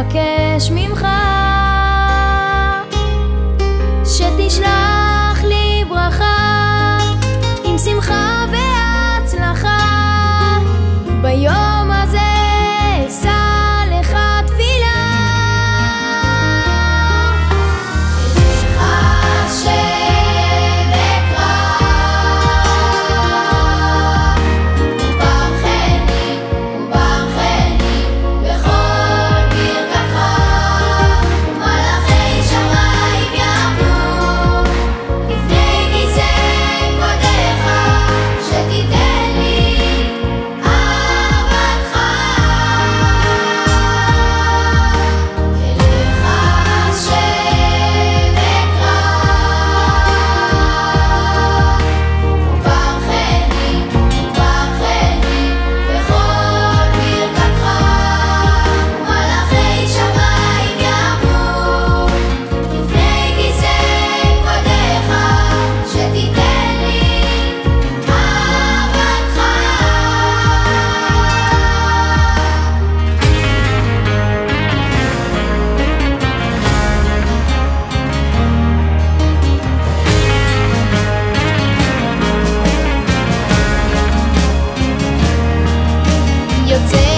אבקש ממך. you take